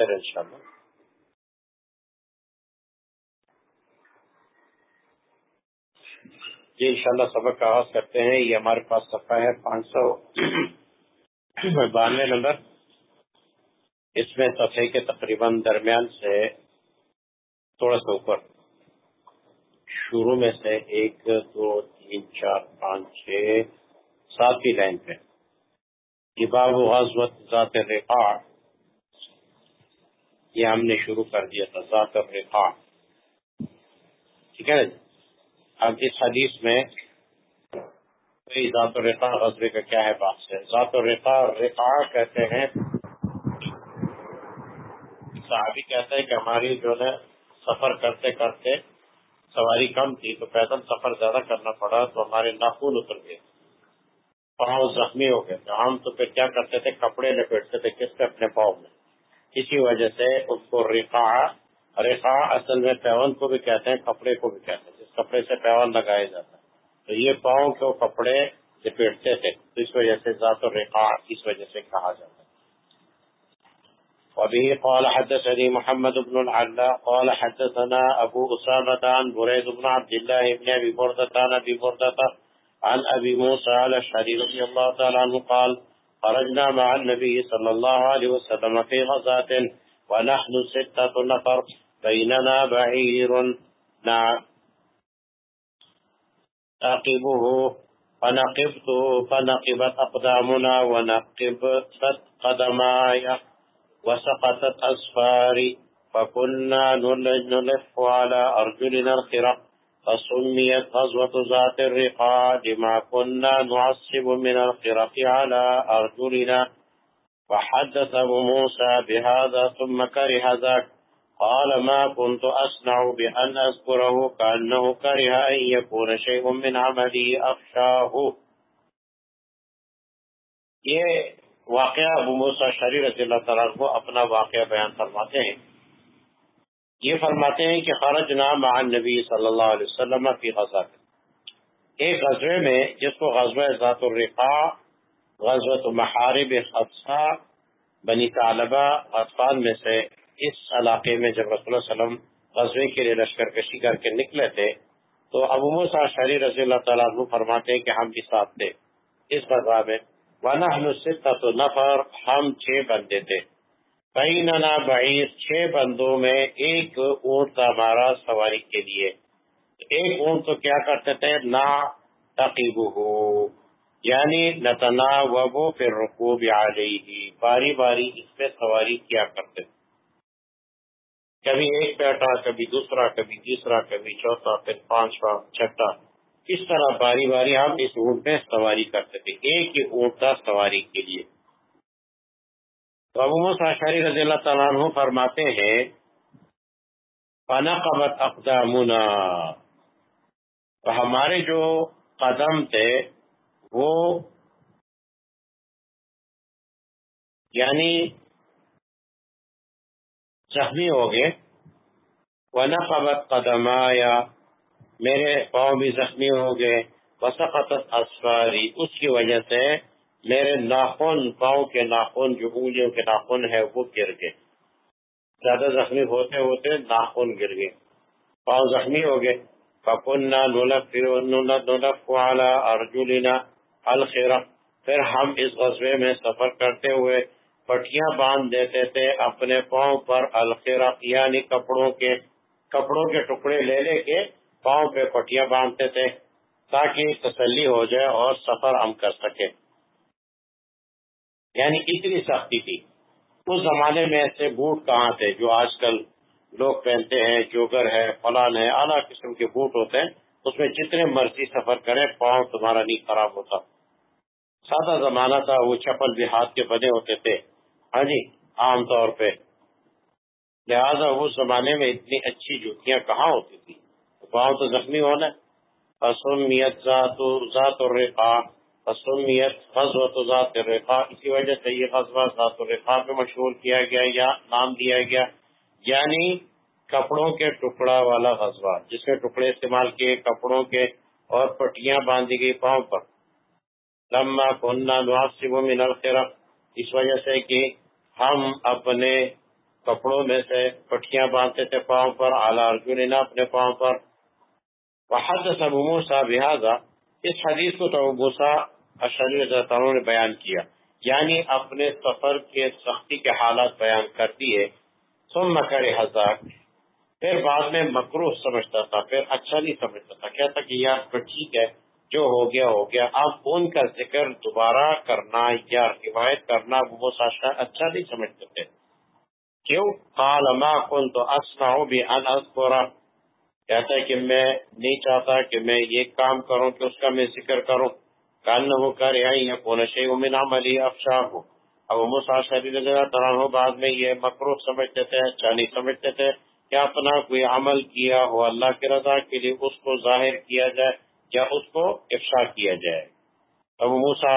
بہتر ہے انشاءاللہ۔ جی انشاءاللہ سبق کا آغاز کرتے ہیں۔ یہ ہمارے پاس صفحہ ہے پانچ سو بانوے نمبر۔ اس میں صفحے کے تقریباً درمیان سے تھوڑا سا اوپر۔ شروع میں سے ایک، دو، تین، چار، پانچ، چھ ساتویں لائن پہ۔ باب غزوت ذات الرقاع۔ یہ ہم نے شروع کر دیا تھا، ذات الرقاع ٹھیک ہے جی؟ اب اس حدیث میں ذات الرقاع غزبے کا کیا ہے بات ہے؟ ذات الرقاع رقاع کہتے ہیں، صحابی کہتے ہیں کہ ہماری جو ہے، سفر کرتے کرتے سواری کم تھی تو پیدل سفر زیادہ کرنا پڑا تو ہمارے ناخون اتر گئے۔ پاؤں زخمی ہو گئے۔ تھے ہم تو پھر کیا کرتے تھے؟ کپڑے لپیٹتے تھے، کس کے اپنے پاؤں میں۔ اسی وجہ سے اس کو رقا رقا اصل میں پیون کو بھی کہتے ہیں، کپڑے کو بھی کہتے ہیں، جس کپڑے سے پیون لگایا جاتا ہے۔ تو یہ پاؤں کے کپڑے لپیٹتے تھے، تو اس وجہ سے ذات الرقاع اس وجہ سے کہا جاتا ہے۔ وبه قال حدثني محمد بن العلا قال حدثنا ابو اسامة عن بريد بن عبد الله بن ابي بردة، عن ابي بردة، عن ابي موسى على الشري رضي الله تعالى عنه قال خرجنا مع النبي صلى الله عليه وسلم في غزاة ونحن ستة نفر بيننا بعير. نعم. أقبه فنقبته فنقبت أقدامنا ونقبت قدماي وسقطت أسفاري فكنا نلف على أرجلنا الخرق. فسميت غزوة ذات الرقاع لما كنا نعصب من الخرق على أرجلنا. وحدث أبو موسى بهذا ثم كره ذاك. قال ما كنت أصنع بأن أذكره كأنه كره أن يكون شيء من عملي أخشاه. یہ واقعہ ابو موسیٰ شری رضی اللہ تعالیٰ کو اپنا واقعہ بیان فرماتے ہیں۔ یہ فرماتے ہیں کہ خرج نام نبی صلی اللہ علیہ وسلم کی غزہ ایک غزوے میں جس کو غزوہ ذات الرقاع غزوت محارب حفصہ بنی طالبہ اطفال میں سے اس علاقے میں جب رسول اللہ علیہ وسلم غزوے کے لیے لشکر کشی کر کے نکلے تھے، تو ابو موسا شری رضی اللہ تعالیٰ عنہ فرماتے ہیں کہ ہم بھی ساتھ تھے۔ اس غزہ میں ونہ نفر، ہم چھ بندے تھے۔ کئی ننا بعیس چھ بندوں میں ایک اونٹ تھا ہمارا سواری کے لیے۔ ایک اونٹ تو کیا کرتے تھے؟ نا تقیب ہو یعنی نتنا وبو پھر رقو بھی آ گئی ہی باری باری اس پہ سواری کیا کرتے کبھی ایک بیٹا، کبھی دوسرا، کبھی تیسرا، کبھی چوتھا، پھر پانچواں، چھٹا۔ اس طرح باری باری ہم اس اونٹ پہ سواری کرتے تھے، ایک ہی اونٹ تھا سواری کے لیے۔ تو ابو شری رضی اللہ تعالیٰ عنہ فرماتے ہیں، فنقبت اقدامنا تو ہمارے جو قدم تھے، وہ یعنی زخمی ہو گئے۔ ونقبت قدمایا میرے پاؤں بھی زخمی ہو گئے۔ وسقطت اسفاری اس کی وجہ سے میرے ناخن، پاؤں کے ناخن، جو انگلیوں کے ناخن ہے وہ گر گئے۔ زیادہ زخمی ہوتے ہوتے ناخن گر گئے۔ پاؤں زخمی ہو گئے۔ ارجلنا الخیرہ پھر ہم اس غزبے میں سفر کرتے ہوئے پٹیاں باندھ دیتے تھے، اپنے پاؤں پر الخیرہ یعنی کپڑوں کے کپڑوں کے ٹکڑے لے لے کے پاؤں پہ پٹیاں باندھتے تھے، تاکہ تسلی ہو جائے اور سفر ہم کر سکیں۔ یعنی اتنی سختی تھی۔ اس زمانے میں ایسے بوٹ کہاں تھے جو آج کل لوگ پہنتے ہیں، جوگر ہے فلان ہے، اعلیٰ قسم کے بوٹ ہوتے ہیں۔ اس میں جتنے مرضی سفر کرے پاؤں تمہارا نہیں خراب ہوتا۔ سادہ زمانہ تھا، وہ چپل بھی ہاتھ کے بنے ہوتے تھے۔ ہاں جی عام طور پہ۔ لہذا اس زمانے میں اتنی اچھی جوتیاں کہاں ہوتی تھی پاؤں تو زخمی ہونا۔ ذات اور غزوت ذات الرقاع، اسی وجہ سے یہ غزوہ ذات الرقاع پہ مشہور کیا گیا یا نام دیا گیا یعنی کپڑوں کے ٹکڑا والا غزوہ، جس میں ٹکڑے استعمال کیے، کپڑوں کے اور پٹیاں باندھی گئی پاؤں پر۔ لما کننا نواسب من الخرق، اس وجہ سے کہ ہم اپنے کپڑوں میں سے پٹیاں باندھتے تھے پاؤں پر، اعلیٰ ارجن اپنے پاؤں پر۔ حد موسا لہٰذا اس حدیث کو تو موسا اشریع نے بیان کیا۔ یعنی اپنے سفر کے سختی کے حالات بیان کر دیے سن مکر ہزار پھر بعد میں مکروح سمجھتا تھا۔ پھر اچھا نہیں سمجھتا تھا۔ کہتا کہ یار تو ٹھیک ہے۔ جو ہو گیا ہو گیا۔ اب ان کا ذکر دوبارہ کرنا یا روایت کرنا وہ اچھا نہیں سمجھتے تھے۔ کیوں؟ قال ما كنت اسمع بان اذكر کہتا ہے کہ میں نہیں چاہتا کہ میں یہ کام کروں کہ اس کا میں ذکر کروں۔ کانه کر يكون شيء من عملي افشاه اب موسیٰ شریف رضی بعد میں یہ مکروح سمجھتے تھے اچھا نہیں سمجھتے تھے کہ اپنا کوئی عمل کیا ہو، اللہ کی رضا کے لیے اس کو ظاہر کیا جائے یا اس کو افشا کیا جائے۔ اب موسا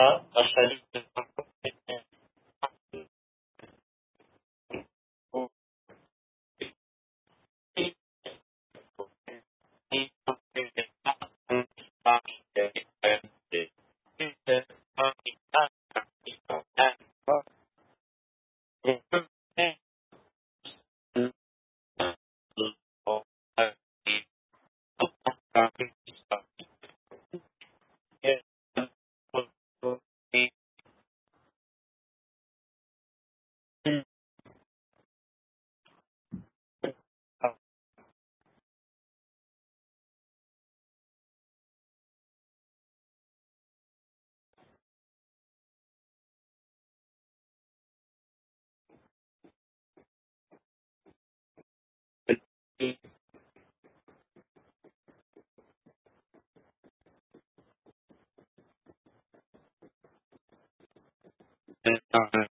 on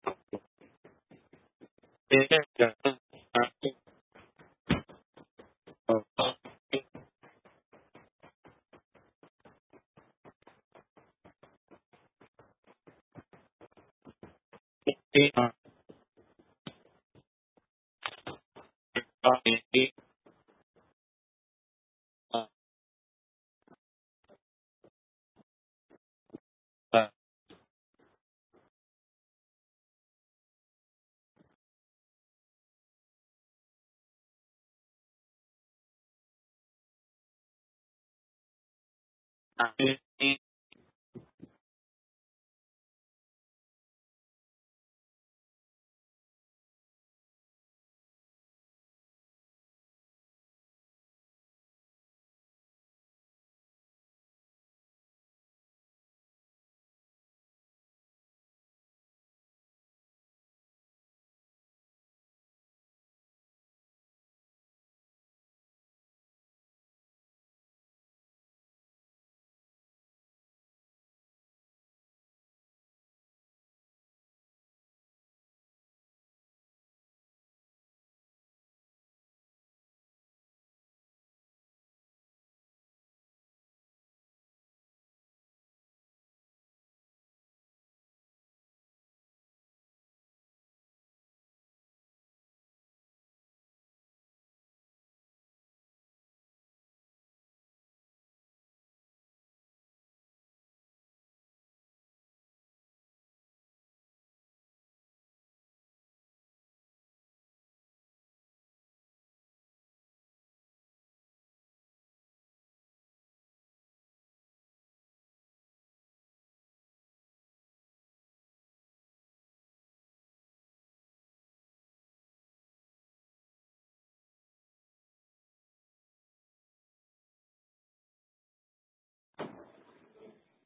I mean,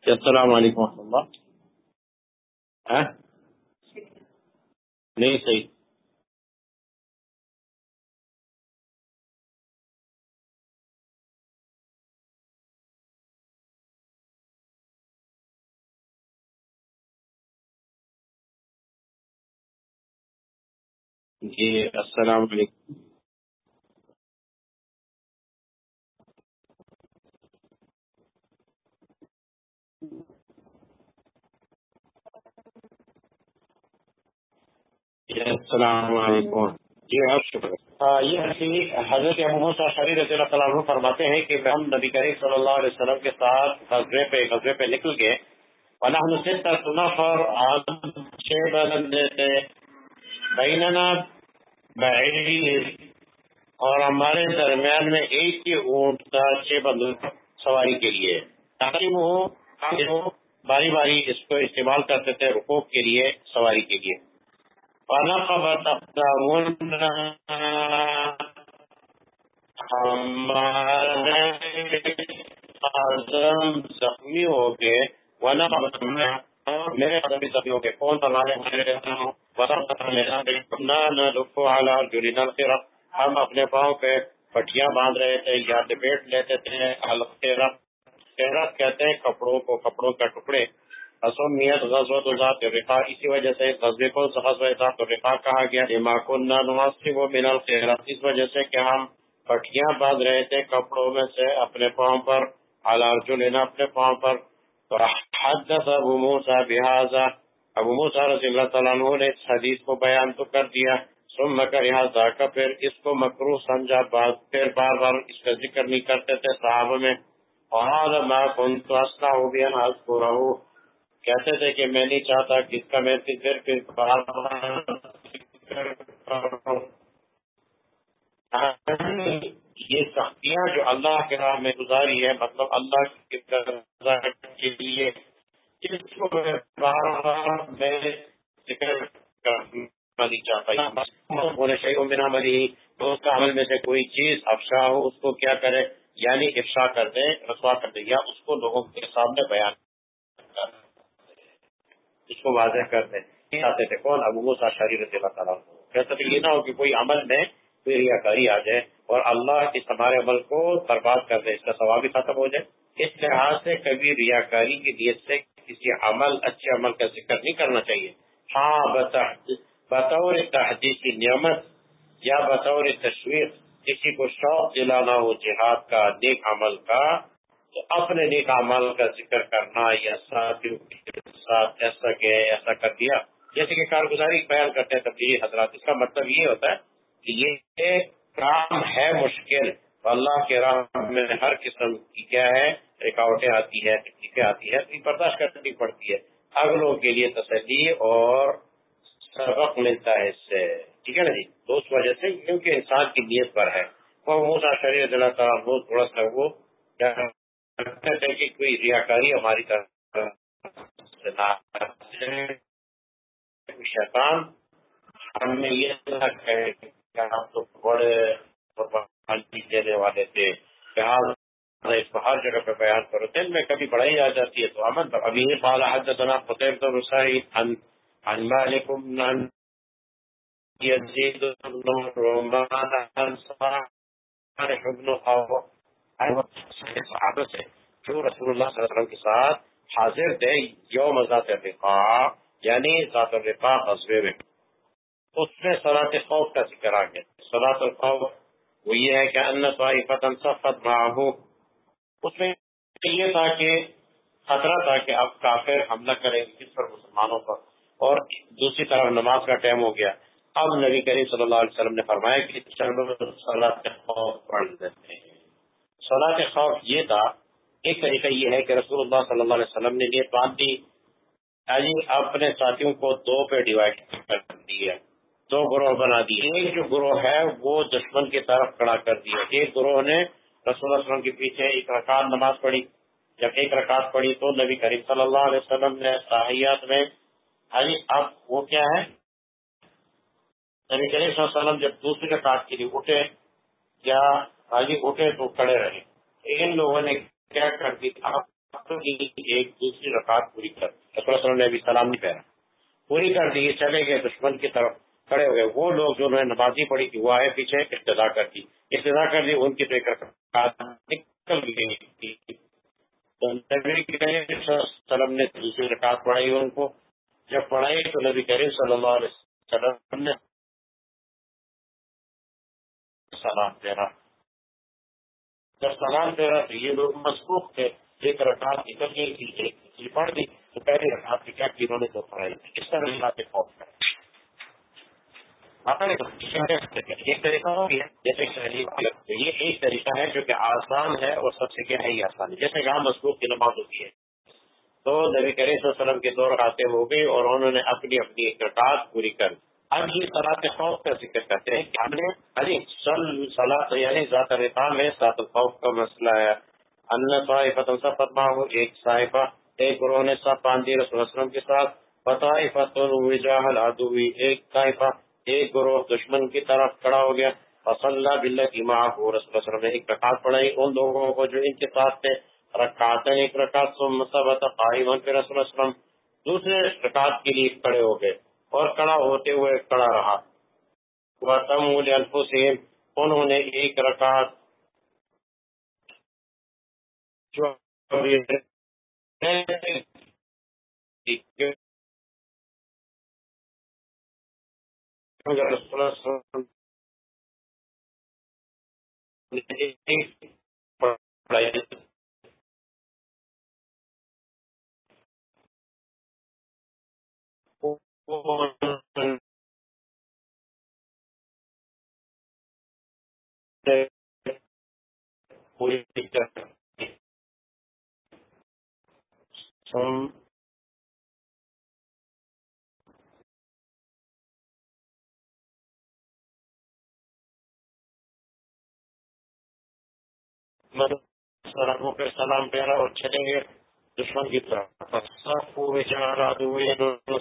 السلام عليكم ورحمة الله. ها؟ ليه سيد؟ إيه، السلام عليكم. السلام علیکم۔ جی آپ شکریہ یہ حضرت شریر رضی اللہ تعالیٰ عنہ فرماتے ہیں کہ ہم نبی کریم صلی اللہ علیہ وسلم کے ساتھ غزبے پہ غزبے پہ نکل گئے۔ ونحن ستة نفر عن چھ بلندے تھے بیننا بعیر اور ہمارے درمیان میں ایک ہی اونٹ تھا چھ بندوں سواری کے لیے۔ تاکہ وہ باری باری اس کو استعمال کرتے تھے رکوب کے لیے، سواری کے لیے۔ زخمی ہو کے میرے قدم زخمی ہو گئے کون ہم اپنے پاؤں پہ پٹیاں باندھ رہے تھے یا لپیٹ لیتے تھے کہتے ہیں کپڑوں کو کپڑوں کا ٹکڑے اسمیت غزوت ذات رفا اسی وجہ سے غزبے کو غزوہ ذات رفا کہا گیا۔ دماغ کو نواسی وہ من الخیرات اس وجہ سے کہ ہم پٹیاں باندھ رہے تھے کپڑوں میں سے اپنے پاؤں پر، حلال جو لینا اپنے پاؤں پر۔ تو حدث ابو موسیٰ بحاظہ ابو موسیٰ رضی اللہ تعالیٰ عنہ نے اس حدیث کو بیان تو کر دیا۔ سن مکر یہاں کا پھر اس کو مکرو سمجھا۔ بعد پھر بار بار اس کا ذکر نہیں کرتے تھے صحابہ میں۔ اور میں کن تو اسنا ہو کہتے تھے کہ میں نہیں چاہتا کہ اس کا میں پھر پھر یہ سختیاں جو اللہ کے راہ میں گزاری ہے مطلب اللہ کے لیے، اس کو بار بار میں ذکر نہیں چاہتا۔ بنا مری تو اس کا عمل میں سے کوئی چیز افشا ہو، اس کو کیا کرے؟ یعنی افشا کر دے رسوا کر دے یا اس کو لوگوں کے سامنے بیان اس کو واضح کر دیں۔ آتے تھے۔ کون؟ ابو موسا شری رضی اللہ تعالیٰ کہتے تھے، یہ نہ ہو کہ کوئی عمل میں کوئی ریاکاری آ جائے اور اللہ اس ہمارے عمل کو برباد کر دے، اس کا ثواب بھی ختم ہو جائے۔ اس لحاظ سے کبھی ریاکاری کی نیت سے کسی عمل، اچھے عمل کا ذکر نہیں کرنا چاہیے۔ ہاں بطور تحدیث کی نعمت یا بطور تشویر کسی کو شوق دلانا ہو جہاد کا، نیک عمل کا تو اپنے نیک عمل کا ذکر کرنا یا ساتھیوں کے ساتھ ایسا کیا ایسا کر دیا۔ جیسے کہ کارگزاری بیان کرتے ہیں تبدیلی حضرات، اس کا مطلب یہ ہوتا ہے کہ یہ کام ہے مشکل۔ اللہ کے راہ میں ہر قسم کی کیا ہے، رکاوٹیں آتی ہے تکلیفیں آتی ہے تو برداشت کرنی پڑتی ہے۔ اگلوں کے لیے تسلی اور سبق ملتا ہے اس سے۔ ٹھیک ہے نا جی؟ تو اس وجہ سے کیونکہ انسان کی نیت پر ہے۔ وہ موسا شریعت اللہ تعالیٰ وہ تھوڑا سا وہ لگتا ہے کہ کوئی ریاکاری ہماری طرف شیطان ہم یہ نہ کہے کہ ہم تو بڑے دینے والے تھے اس کو ہر جگہ پہ بیان کرو دل میں کبھی بڑھائی آ جاتی ہے تو امن۔ پر ابھی یہ بالا حدثنا فتح تو رسائی عن مالك عن يزيد بن رومان عن صالح بن صحابہ سے جو رسول اللہ صلی اللہ علیہ وسلم کے ساتھ حاضر تھے، یوم ذات الرقاء یعنی ذات الرقاء غزوے میں۔ اس میں صلاة خوف کا ذکر آ گیا صلاة الخوف وہ یہ ہے کہ ان طائفتا صفت معه اس میں یہ تھا کہ خطرہ تھا کہ اب کافر حملہ کریں کس پر مسلمانوں پر۔ اور دوسری طرف نماز کا ٹائم ہو گیا۔ اب نبی کریم صلی اللہ علیہ وسلم نے فرمایا کہ خوف پڑھ دیتے ہیں۔ صلاح کے خوف یہ تھا، ایک طریقہ یہ ہے کہ رسول اللہ صلی اللہ علیہ وسلم نے یہ بات دی۔ یعنی اپنے ساتھیوں کو دو پہ ڈیوائڈ کر دیا، دو گروہ بنا دیے۔ ایک جو گروہ ہے، وہ دشمن کی طرف کھڑا کر دیا۔ ایک گروہ نے رسول اللہ علیہ وسلم کے پیچھے ایک رکعت نماز پڑھی۔ جب ایک رکعت پڑھی تو نبی کریم صلی اللہ علیہ وسلم نے صاحیات میں ہاں جی اب وہ کیا ہے؟ نبی کریم صلی اللہ علیہ وسلم جب دوسری رکعت کے لیے اٹھے یا ہاں جی اٹھے تو کھڑے رہے۔ ان لوگوں نے کیا کر دی؟ ایک دوسری رکعت پوری کر رسول وسلم نے ابھی سلام نہیں پہنا پوری کر دی، چلے گئے دشمن کی طرف کھڑے ہو گئے وہ لوگ جو انہوں نے نمازی پڑھی تھی، وہ آئے پیچھے ابتدا کر دی۔ ابتدا کر دی، ان کی تو ایک رکعت نکل گئی تو نبی وسلم نے دوسری رکعت پڑھائی ان کو۔ جب پڑھائی تو نبی کریم صلی اللہ علیہ وسلم نے سلام دینا جب سلام دے تو یہ لوگ مضبوط تھے، ایک رکعت نکل گئی تھی ایک پڑھ دی تو پہلی رکعت کی کیا کی انہوں نے تو پڑھائی اس طرح اللہ کے خوف ہے ایک طریقہ ہو گیا جیسے یہ ایک طریقہ ہے جو کہ آسان ہے اور سب سے کیا ہے یہ آسان ہے۔ جیسے گاؤں مضبوط کی نماز ہوتی ہے۔ تو نبی کریم صلی اللہ علیہ وسلم کے دو رکعتیں ہو گئی اور انہوں نے اپنی اپنی ایک رکعت پوری کر دی۔ اب یہ صلاح خوف کا ذکر کرتے ہیں کہ ہم نے ارے صلاح یعنی ذات رقام میں ذات الخوف کا مسئلہ ہے اللہ طائفہ سب فتما ہو ایک صاحبہ، ایک گروہ نے سب باندھی رسول وسلم کے ساتھ۔ فطائفہ وجاہ العدوی، ایک طائفہ، ایک گروہ دشمن کی طرف کھڑا ہو گیا۔ فصلہ باللہ کی ماں کو رسول وسلم نے ایک رکعت پڑھائی۔ ان لوگوں کو جو ان کے ساتھ تھے رکعتیں ایک رکعت ثم ثبت قائما پھر رسول وسلم دوسرے رکعت کے لیے کھڑے ہو گئے۔ اور کڑا ہوتے ہوئے کڑا رہا۔ انہوں نے ایک رکعت سلام پیارا اور چلیں گے۔ دشمن کی طرف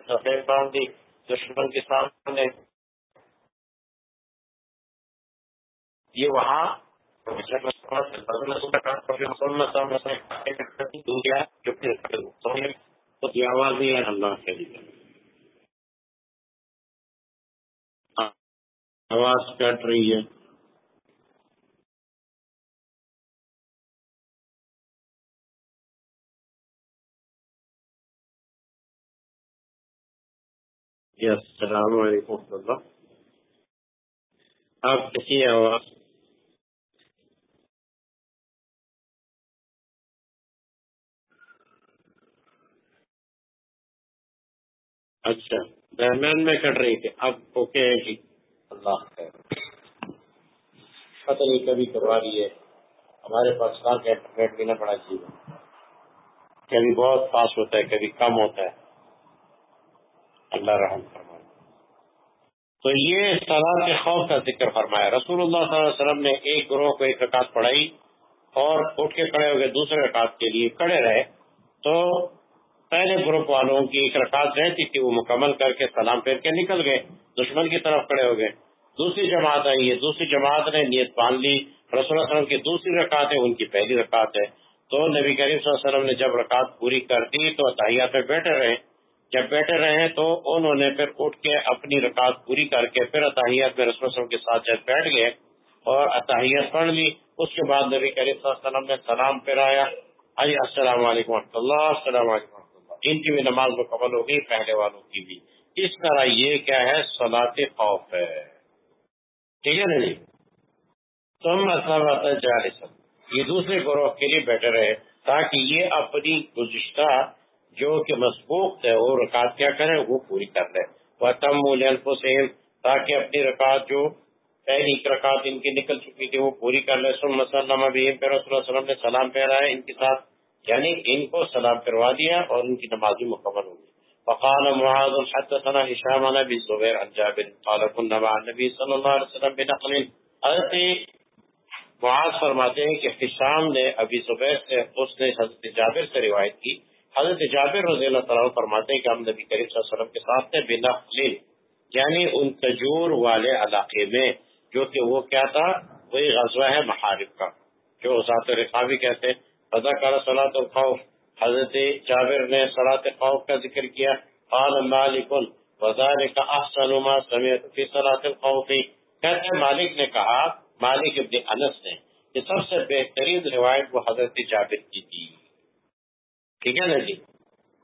سفید باندھی دشمن کے سامنے یہ وہاں آواز نہیں ہے اللہ کے آواز کٹ رہی ہے۔ جی، السلام علیکم و اللہ۔ آپ کسی آواز اچھا درمیان میں کٹ رہی تھی۔ اب اوکے ہے جی۔ اللہ پتہ نہیں کبھی کروا لیے ہمارے پاکستان کا بھی نہ پڑا چاہیے کبھی بہت فاسٹ ہوتا ہے، کبھی کم ہوتا ہے۔ اللہ رحم فرمائے۔ تو یہ سلاد کے خوف کا ذکر فرمایا۔ رسول اللہ صلی اللہ علیہ وسلم نے ایک گروہ کو ایک رکعت پڑھائی اور اٹھ کے کھڑے ہو گئے دوسرے رکعت کے لیے کھڑے رہے۔ تو پہلے گروپ والوں کی ایک رکعت رہتی تھی، وہ مکمل کر کے سلام پھیر کے نکل گئے، دشمن کی طرف کھڑے ہو گئے۔ دوسری جماعت آئی ہے دوسری جماعت نے نیت باندھ لی۔ رسول اللہ علیہ وسلم کی دوسری رکعت ہے، ان کی پہلی رکعت ہے۔ تو نبی کریم صلی اللہ علیہ وسلم نے جب رکعت پوری کر دی تو اتحیات میں بیٹھے رہے۔ جب بیٹھے رہے تو انہوں نے پھر اٹھ کے اپنی رکعت پوری کر کے پھر اتحیت میں رسول وسلم کے ساتھ جب بیٹھ گئے اور اتحیت پڑھ لی، اس کے بعد نبی کریم صلی اللہ علیہ وسلم نے سلام پھرایا علی السلام علیکم و اللہ، السلام علیکم و اللہ۔ ان کی بھی نماز مکمل ہو گئی، پہلے والوں کی بھی۔ اس طرح یہ کیا ہے؟ سلاط خوف ہے۔ ٹھیک ہے نا جی؟ تم یہ دوسرے گروہ کے لیے بیٹھے رہے تاکہ یہ اپنی گزشتہ جو کہ مسبوق ہے، وہ رکعت کیا کرے وہ پوری کر لے وہ تم الفسین تاکہ اپنی رکعت جو پہلی رکعت ان کی نکل چکی تھی، وہ پوری کر لے سن مسلم ابھی پھر رسول اللہ وسلم نے سلام پھیرایا ان کے ساتھ۔ یعنی ان کو سلام پھروا دیا اور ان کی نماز بھی مکمل ہوگی فقال معاذ، حدثنا هشام عن ابي زبير عن جابر قال كنا مع النبي صلى الله عليه وسلم بنقل۔ حضرت معاذ فرماتے ہیں کہ ہشام نے ابی زبیر سے، اس نے حضرت جابر سے روایت کی حضرت جابر رضی اللہ تعالیٰ فرماتے ہیں کہ ہم نبی کریم صلی اللہ علیہ وسلم کے ساتھ تھے بنا یعنی ان تجور والے علاقے میں، جو کہ وہ کیا تھا؟ وہی غزوہ ہے محارب کا، جو ذات رقابی کہتے ہیں۔ رضا کر صلاح الخوف۔ حضرت جابر نے صلاح خوف کا ذکر کیا۔ قال مالک وزارک احسن ما سمعت فی صلاح الخوف۔ کہتے ہیں، مالک نے کہا، مالک ابن انس نے، کہ سب سے بہترین روایت وہ حضرت جابر کی تھی۔ ٹھیک ہے نا جی؟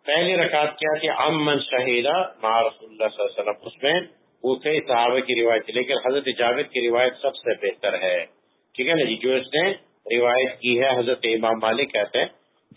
پہلی رکعت کیا تھی؟ امن شہیدہ مع رسول اللہ صلی اللہ علیہ وسلم۔ اس میں وہ صحابہ کی روایت تھی لیکن حضرت جاوید کی روایت سب سے بہتر ہے۔ ٹھیک ہے نا جی؟ جو اس نے روایت کی ہے، حضرت امام مالک کہتے ہیں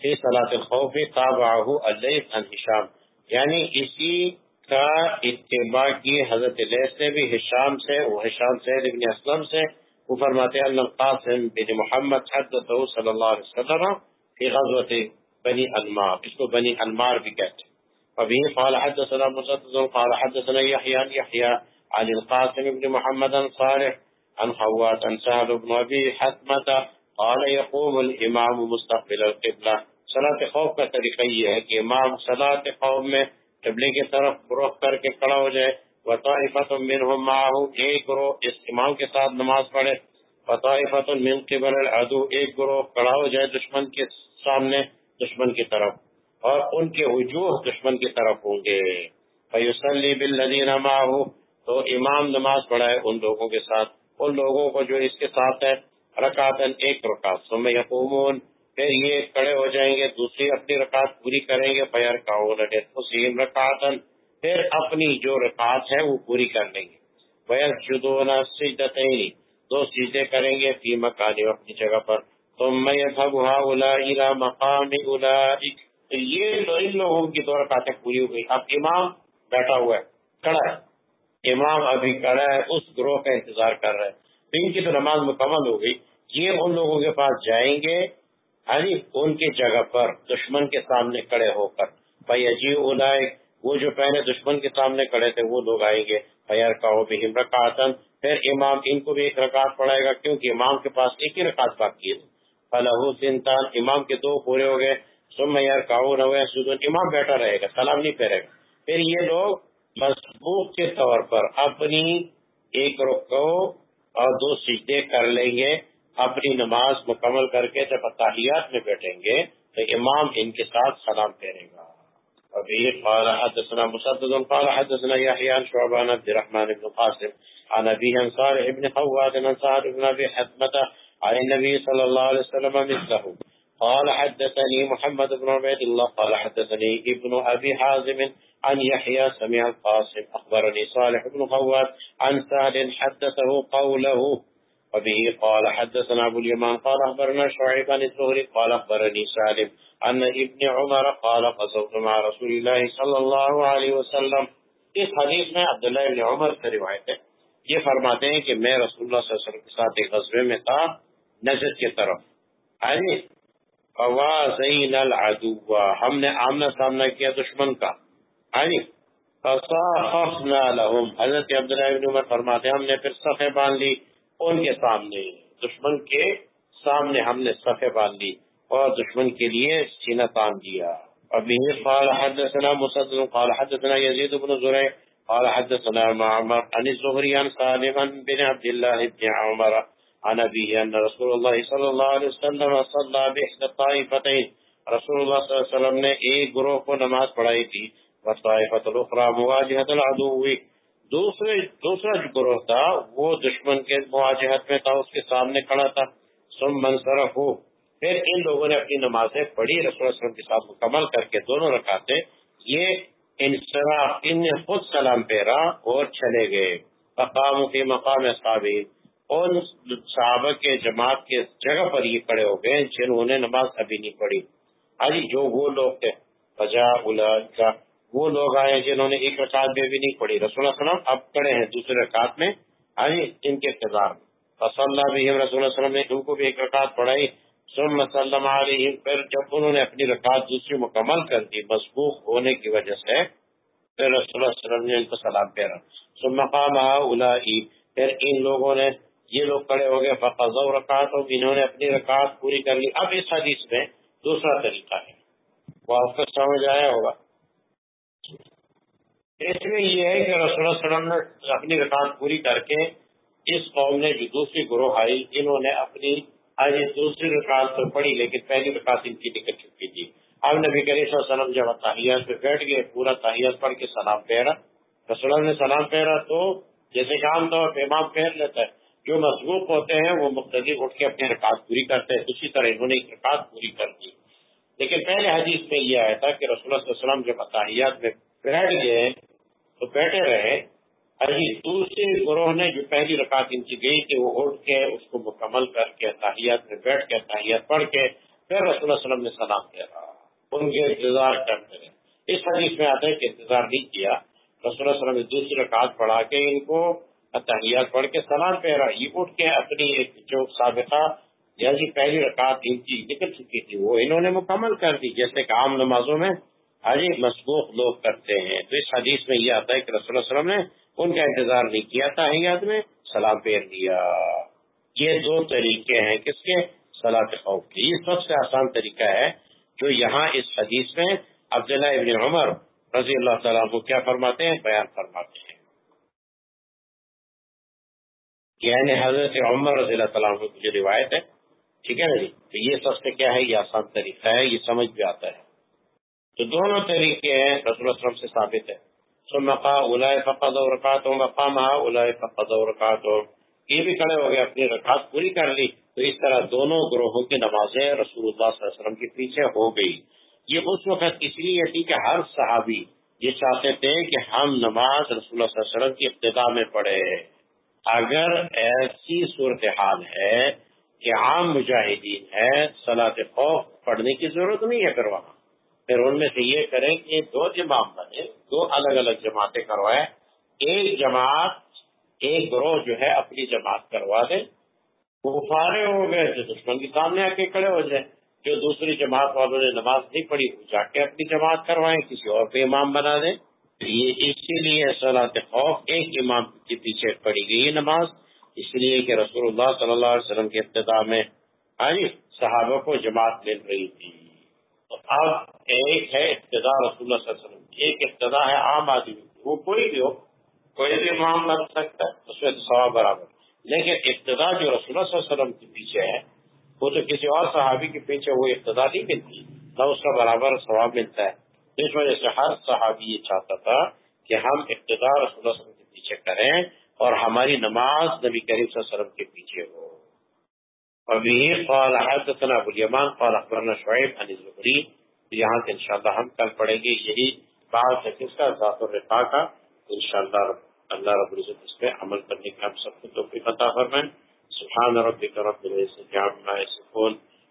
فی صلاح الخوف تابعہ علیہ الحشام یعنی اسی کا اتباع کی حضرت علیہ سے بھی حشام سے، وہ حشام سید ابن اسلم سے۔ وہ فرماتے ہیں، اللہ قاسم بن محمد حدثہ صلی اللہ علیہ وسلم فی غزوت بنی انمار، اس کو بنی انمار بھی کہتے ہیں۔ ابھی قال حدثنا مسدد قال حدثنا يحيى يحيى عن القاسم بن محمد صالح، عن خوات، عن سهل بن أبي حتمة قال يقوم الإمام مستقبل القبلة صلاة خوف کا طریقہ یہ ہے کہ امام صلاة قوم میں قبلے کی طرف رخ کر کے کھڑا ہو جائے۔ وطائفت منهم معه، ایک گروہ اس امام کے ساتھ نماز پڑھے۔ وطائفت من قبل العدو، ایک گروہ کھڑا ہو جائے دشمن کے سامنے۔ دشمن کی طرف اور ان کے وجوہ دشمن کی طرف ہوں گے۔ فیصلی بالذین معه، تو امام نماز پڑھائے ان لوگوں کے ساتھ۔ ان لوگوں کو جو اس کے ساتھ ہے رکعتن ایک رکعت۔ ثم یقومون پھر یہ کڑے ہو جائیں گے، دوسری اپنی رکعت پوری کریں گے۔ فیر کاؤن حسین رکعتن پھر اپنی جو رکعت ہے وہ پوری کر لیں گے۔ فیر شدون سجدتین دو سجدے کریں گے فی مکان اپنی جگہ پر۔ ثم یذهب هؤلاء الى مقام اولئک یہ ان لوگوں کی دو رکعتیں پوری ہو گئی. اب امام بیٹھا ہوا ہے کڑا ہے۔ امام ابھی کڑا ہے، اس گروہ کا انتظار کر رہا ہے۔ ان کی تو نماز مکمل ہو گئی۔ یہ ان لوگوں کے پاس جائیں گے یعنی ان کی جگہ پر دشمن کے سامنے کڑے ہو کر۔ بھائی اجی اولائے وہ جو پہلے دشمن کے سامنے کڑے تھے، وہ لوگ آئیں گے۔ فیر کا ہو بھی رکعتن پھر امام، ان کو بھی ایک رکعت پڑھائے گا، کیونکہ امام کے پاس ایک ہی رکعت باقی ہے۔ فلاح سنتان امام کے دو پورے ہو گئے۔ سم یار کاؤن ہو گئے امام بیٹھا رہے گا، سلام نہیں پھیرے گا۔ پھر یہ لوگ مضبوط کے طور پر اپنی ایک رکو اور دو سجدے کر لیں گے، اپنی نماز مکمل کر کے جب اتحیات میں بیٹھیں گے تو امام ان کے ساتھ سلام پھیرے گا۔ ابھی قال حدثنا مسدد، قال حدثنا يحيى عن شعبان عبد الرحمن بن قاسم، عن ابي عن صالح بن خوات عن سعد بن ابي حتمة عن النبي صلى الله عليه وسلم مثله. قال حدثني محمد بن عبيد الله، قال حدثني ابن ابي حازم عن يحيى سمع القاسم. أخبرني صالح بن خوات عن سهل حدثه قوله، وبه قال حدثنا أبو اليمان، قال أخبرنا شعيب عن الزهري، قال أخبرني سالم أن ابن عمر قال قصوت مع رسول الله صلى الله عليه وسلم. اس حدیث میں عبداللہ ابن عمر سے روایت ہے۔ یہ فرماتے ہیں کہ میں رسول اللہ صلی اللہ علیہ وسلم کے ساتھ ایک غزوے میں تھا۔ نجد کی طرف۔ یعنی فوازین العدو، ہم نے آمنا سامنا کیا دشمن کا۔ یعنی لهم۔ حضرت عبداللہ بن عمر فرماتے ہم نے پھر صفحے باندھ لی ان کے سامنے۔ دشمن کے سامنے ہم نے صفحے باندھ لی اور دشمن کے لیے سینہ تان دیا۔ ابھی قال حدثنا مسدد، قال حدثنا يزيد بن زريع قال حدثنا معمر، عن الزهري عن سالم بن عبد الله بن عمر۔ عن ابيه ان رسول الله صلى الله عليه وسلم صلى بإحدى الطائفتين. رسول اللہ صلی اللہ علیہ وسلم نے ایک گروہ کو نماز پڑھائی تھی وطائفت الاخرى مواجهت العدو. دوسرے، دوسرا جو گروہ تھا، وہ دشمن کے مواجہت میں تھا، اس کے سامنے کھڑا تھا. سم منصرف ہو پھر ان لوگوں نے اپنی نمازیں پڑھی، رسول اللہ علیہ وسلم کے ساتھ مکمل کر کے دونوں رکھاتے یہ انصراف، ان نے خود سلام پھیرا اور چلے گئے. مقام کے مقام صحابی ان صحابہ کے جماعت کے جگہ پر یہ کھڑے ہو گئے جنہوں نے نماز ابھی نہیں پڑھی؟ آجی جو وہ لوگ تھے، فجا کا وہ لوگ آئے جنہوں نے ایک رکعت میں بھی نہیں پڑھی۔ رسول اللہ وسلم اب کڑے ہیں دوسرے رکعت میں۔ آئے ان کے انتظار میں۔ اللہ بھی رسول اللہ وسلم نے ان کو بھی ایک رکعت پڑھائی۔ سم مسلم علیہ پھر جب انہوں نے اپنی رکعت دوسری مکمل کر دی، مسبوق ہونے کی وجہ سے، پھر رسول اللہ وسلم نے ان کو سلام پھیرا۔ سم مقام پھر ان لوگوں نے یہ لوگ کڑے ہو گئے فقض رکعت انہوں نے اپنی رکعت پوری کر لی۔ اب اس حدیث میں دوسرا طریقہ ہے۔ وہ آپ کو سمجھ آیا ہوگا۔ اس میں یہ ہے کہ رسول اللہ وسلم نے اپنی رکعت پوری کر کے اس قوم نے جو دوسری گروہ آئی، انہوں نے اپنی آج دوسری رکعت تو پڑھی، لیکن پہلی رکعت ان کی نکل چکی تھی۔ اب نبی کریم صلی اللہ علیہ وسلم جب تاحیات پہ بیٹھ گئے، پورا تاحیات پڑھ کے سلام پھیرا رسول اللہ نے سلام پھیرا تو جیسے کہ عام طور پہ امام پھیر لیتا ہے جو مضبوط ہوتے ہیں وہ مختلف اٹھ کے اپنی رکعت پوری کرتے ہیں، اسی طرح انہوں نے ایک رکعت پوری کر دی۔ لیکن پہلے حدیث میں یہ آیا تھا کہ رسول اللہ صلی اللہ علیہ وسلم جب اتحیات میں بیٹھ گئے تو بیٹھے رہے، ابھی دوسرے گروہ نے جو پہلی رکعت ان کی گئی تھی وہ اٹھ کے اس کو مکمل کر کے تاحیات میں بیٹھ کے تاحیات پڑھ کے پھر رسول اللہ وسلم نے سلام کیا۔ ان کے انتظار کرتے رہے۔ اس حدیث میں آتا ہے کہ انتظار نہیں کیا۔ رسول اللہ وسلم نے دوسری رکعت پڑھا کے ان کو تحیات پڑھ کے سلام پہرا۔ یہ اٹھ کے اپنی ایک جو سابقہ یا جی پہلی رکعت ان کی نکل چکی تھی، وہ انہوں نے مکمل کر دی، جیسے کہ عام نمازوں میں حاجی مسبوق لوگ کرتے ہیں۔ تو اس حدیث میں یہ آتا ہے کہ رسول اللہ علیہ وسلم نے ان کا انتظار نہیں کیا تاحیات میں سلام پھیر دیا یہ دو طریقے ہیں کس کے؟ سلاط خوف کے۔ یہ سب سے آسان طریقہ ہے جو یہاں اس حدیث میں عبداللہ ابن عمر رضی اللہ تعالیٰ کو کیا فرماتے ہیں؟ بیان فرماتے ہیں۔ یعنی حضرت عمر رضی اللہ تعالیٰ کی جو روایت ہے، ٹھیک ہے نا جی؟ تو یہ سب سے کیا ہے، یہ آسان طریقہ ہے، یہ سمجھ بھی آتا ہے۔ تو دونوں طریقے ہیں، رسول اللہ وسلم سے ثابت ہے۔ سو مقا الا فقد و رکات ہو مقام الا ہاں، فقد و رکات ہو یہ بھی کھڑے ہو گئے، اپنی رکعت پوری کر لی۔ تو اس طرح دونوں گروہوں کی نمازیں رسول اللہ صلی اللہ علیہ وسلم کے پیچھے ہو گئی۔ یہ اس وقت اس لیے تھی کہ ہر صحابی یہ چاہتے تھے کہ ہم نماز رسول اللہ صلی اللہ علیہ وسلم کی ابتدا میں پڑھے اگر ایسی صورتحال ہے کہ عام مجاہدین ہے سلاد خوف پڑھنے کی ضرورت نہیں ہے پھر وہاں۔ پھر ان میں سے یہ کریں کہ دو امام بنے دو الگ الگ جماعتیں کروائے ایک جماعت، ایک گروہ جو ہے، اپنی جماعت کروا دے وہ فارے ہو گئے جو دشمن کے سامنے آ کے کھڑے ہو جائیں، جو دوسری جماعت والوں نے نماز نہیں پڑھی، وہ جا کے اپنی جماعت کروائیں، کسی اور پہ امام بنا دیں۔ یہ اسی لیے صلاح خوف ایک امام کے پیچھے پڑی گئی نماز، اس لیے کہ رسول اللہ صلی اللہ علیہ وسلم کے ابتدا میں ہاں جی، صحابہ کو جماعت مل رہی تھی۔ تو اب ایک ہے ابتدا رسول اللہ صلی اللہ علیہ وسلم، ایک ابتدا ہے عام آدمی وہ کوئی بھی ہو، کوئی بھی امام بن سکتا ہے، اس میں تو ثواب برابر۔ لیکن ابتدا جو رسول اللہ صلی اللہ علیہ وسلم کے پیچھے ہے، وہ تو کسی اور صحابی کے پیچھے وہ ابتدا نہیں ملتی، نہ اس کا برابر ثواب ملتا ہے۔ اس وجہ سے ہر صحابی یہ چاہتا تھا کہ ہم ابتدا رسول اللہ صلی اللہ علیہ وسلم کے پیچھے کریں اور ہماری نماز نبی کریم صلی اللہ علیہ وسلم کے پیچھے ہو۔ ابھی قال حدثنا ابو الیمان قال اخبرنا شعیب عن الزبری یہاں سے انشاءاللہ ہم کل پڑھیں گے یہی بات ہے کس کا ذات الرفا کا انشاءاللہ اللہ رب العزت اس پہ عمل کرنے کا ہم سب کو توفیق عطا فرمائیں سبحان ربك رب العزة عما يصفون